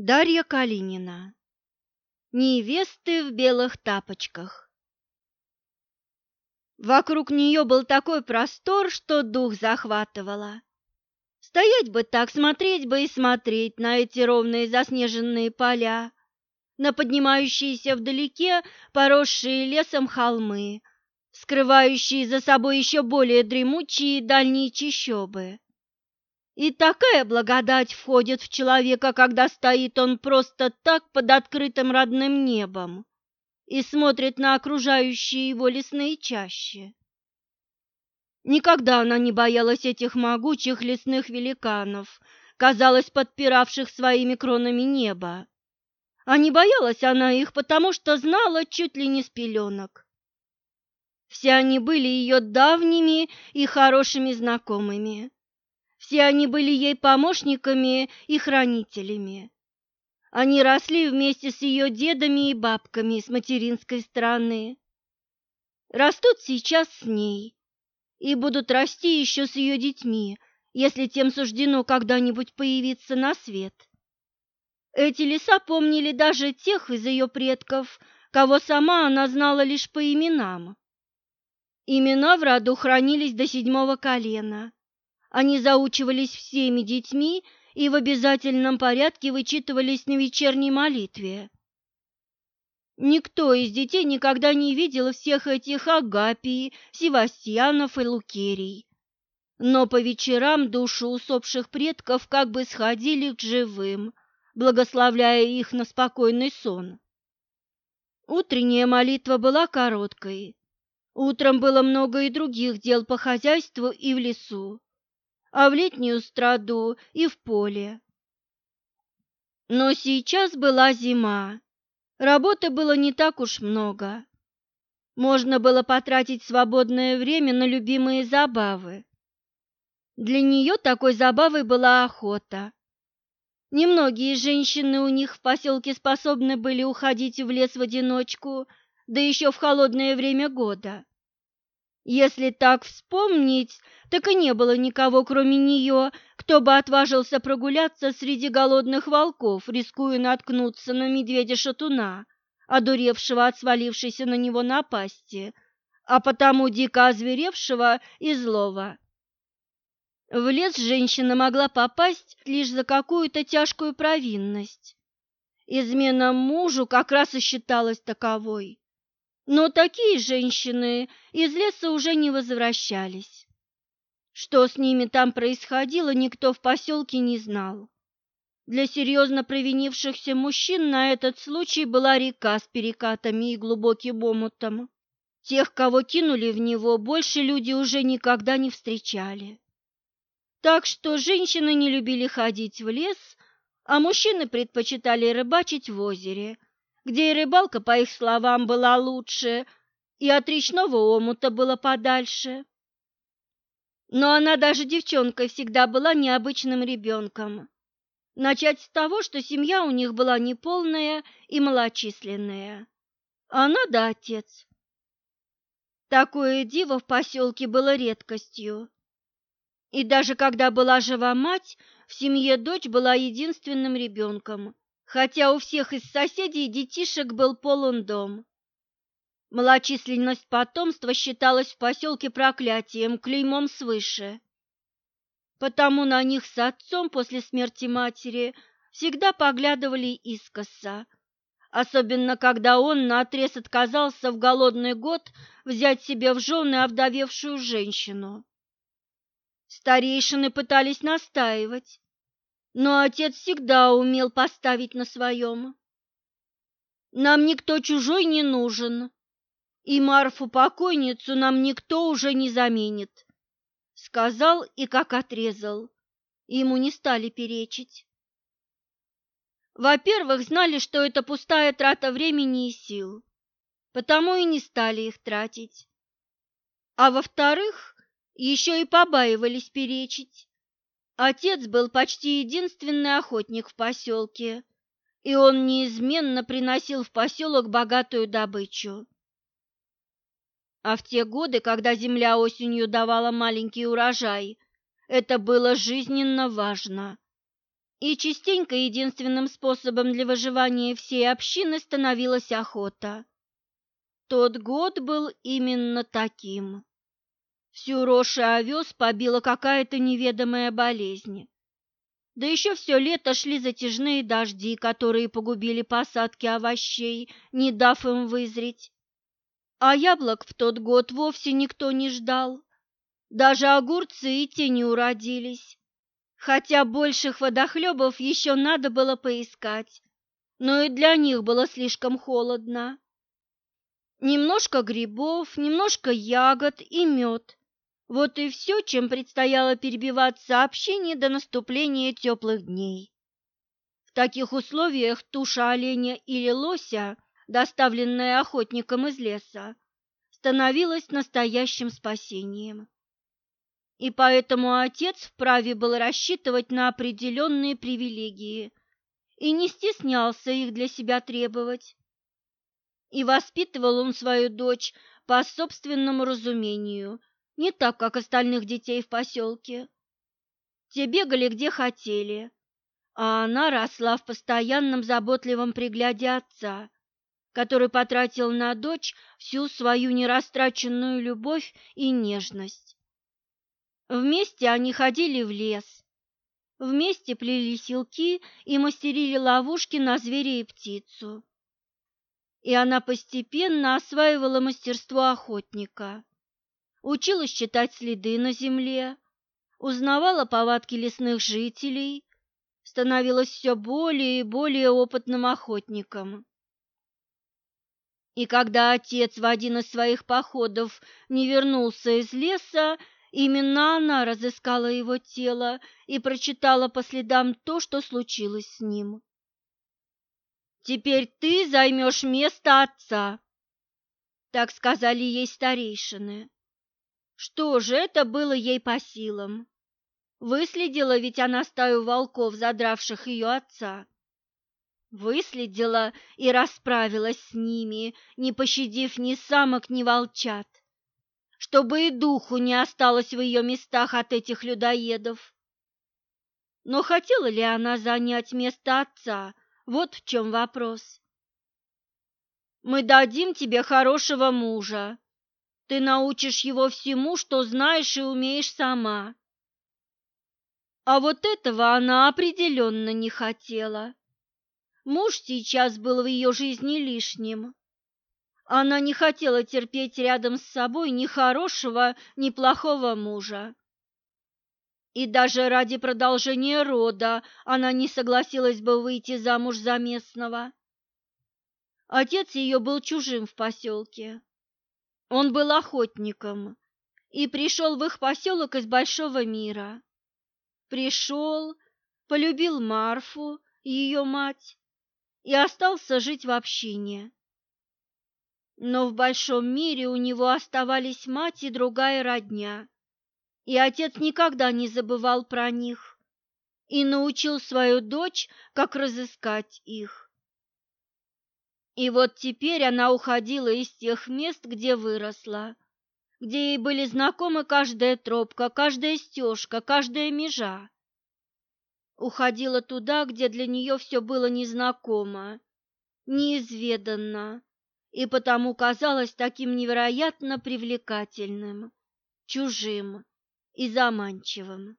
Дарья Калинина. Невесты в белых тапочках. Вокруг нее был такой простор, что дух захватывало. Стоять бы так, смотреть бы и смотреть на эти ровные заснеженные поля, на поднимающиеся вдалеке поросшие лесом холмы, скрывающие за собой еще более дремучие дальние чащобы. И такая благодать входит в человека, когда стоит он просто так под открытым родным небом и смотрит на окружающие его лесные чащи. Никогда она не боялась этих могучих лесных великанов, казалось, подпиравших своими кронами небо. А не боялась она их, потому что знала чуть ли не с пеленок. Все они были ее давними и хорошими знакомыми. Все они были ей помощниками и хранителями. Они росли вместе с ее дедами и бабками с материнской стороны. Растут сейчас с ней и будут расти еще с ее детьми, если тем суждено когда-нибудь появиться на свет. Эти леса помнили даже тех из ее предков, кого сама она знала лишь по именам. Имена в роду хранились до седьмого колена, они заучивались всеми детьми и в обязательном порядке вычитывались на вечерней молитве. Никто из детей никогда не видел всех этих Агапий, Севастьянов и Лукерий. Но по вечерам души усопших предков как бы сходили к живым, благословляя их на спокойный сон. Утренняя молитва была короткой. Утром было много и других дел по хозяйству и в лесу а в летнюю страду и в поле. Но сейчас была зима, работы было не так уж много. Можно было потратить свободное время на любимые забавы. Для нее такой забавой была охота. Немногие женщины у них в поселке способны были уходить в лес в одиночку, да еще в холодное время года. Если так вспомнить, так и не было никого, кроме нее, кто бы отважился прогуляться среди голодных волков, рискуя наткнуться на медведя-шатуна, одуревшего от свалившейся на него напасти, а потому дико озверевшего и злого. В лес женщина могла попасть лишь за какую-то тяжкую провинность. Измена мужу как раз и считалась таковой. Но такие женщины из леса уже не возвращались. Что с ними там происходило, никто в поселке не знал. Для серьезно провинившихся мужчин на этот случай была река с перекатами и глубоким омутом. Тех, кого кинули в него, больше люди уже никогда не встречали. Так что женщины не любили ходить в лес, а мужчины предпочитали рыбачить в озере – где и рыбалка, по их словам, была лучше, и от речного омута было подальше. Но она даже девчонкой всегда была необычным ребенком. Начать с того, что семья у них была неполная и малочисленная. Она да отец. Такое диво в поселке было редкостью. И даже когда была жива мать, в семье дочь была единственным ребенком, хотя у всех из соседей детишек был полон дом. Малочисленность потомства считалась в поселке проклятием, клеймом свыше. Потому на них с отцом после смерти матери всегда поглядывали искоса, особенно когда он наотрез отказался в голодный год взять себе в жены овдовевшую женщину. Старейшины пытались настаивать, но отец всегда умел поставить на своем. Нам никто чужой не нужен, и Марфу-покойницу нам никто уже не заменит, сказал и как отрезал. Ему не стали перечить. Во-первых, знали, что это пустая трата времени и сил, потому и не стали их тратить. А во-вторых, еще и побаивались перечить. Отец был почти единственный охотник в поселке, и он неизменно приносил в поселок богатую добычу. А в те годы, когда земля осенью давала маленький урожай, это было жизненно важно. И частенько единственным способом для выживания всей общины становилась охота. Тот год был именно таким. Всю рожь и овес побила какая-то неведомая болезнь. Да еще все лето шли затяжные дожди, которые погубили посадки овощей, не дав им вызреть. А яблок в тот год вовсе никто не ждал. Даже огурцы и те не уродились. Хотя больших водохлебов еще надо было поискать, но и для них было слишком холодно. Немножко грибов, немножко ягод и мед. Вот и все, чем предстояло перебиваться общение до наступления теплых дней. В таких условиях туша оленя или лося, доставленная охотником из леса, становилась настоящим спасением. И поэтому отец вправе был рассчитывать на определенные привилегии и не стеснялся их для себя требовать. И воспитывал он свою дочь по собственному разумению, не так, как остальных детей в поселке. Те бегали где хотели, а она росла в постоянном заботливом пригляде отца, который потратил на дочь всю свою нерастраченную любовь и нежность. Вместе они ходили в лес, вместе плели силки и мастерили ловушки на зверя и птицу и она постепенно осваивала мастерство охотника. Училась читать следы на земле, узнавала повадки лесных жителей, становилась все более и более опытным охотником. И когда отец в один из своих походов не вернулся из леса, именно она разыскала его тело и прочитала по следам то, что случилось с ним. Теперь ты займешь место отца, так сказали ей старейшины. Что же это было ей по силам? Выследила ведь она стаю волков, задравших ее отца. Выследила и расправилась с ними, не пощадив ни самок, ни волчат, чтобы и духу не осталось в ее местах от этих людоедов. Но хотела ли она занять место отца, вот в чем вопрос. Мы дадим тебе хорошего мужа. Ты научишь его всему, что знаешь и умеешь сама. А вот этого она определенно не хотела. Муж сейчас был в ее жизни лишним. Она не хотела терпеть рядом с собой ни хорошего, ни плохого мужа. И даже ради продолжения рода она не согласилась бы выйти замуж за местного. Отец ее был чужим в поселке. Он был охотником и пришел в их поселок из большого мира. Пришел, полюбил Марфу, ее мать, и остался жить в общине. Но в большом мире у него оставались мать и другая родня и отец никогда не забывал про них и научил свою дочь, как разыскать их. И вот теперь она уходила из тех мест, где выросла, где ей были знакомы каждая тропка, каждая стежка, каждая межа. Уходила туда, где для нее все было незнакомо, неизведанно, и потому казалось таким невероятно привлекательным, чужим и заманчивым.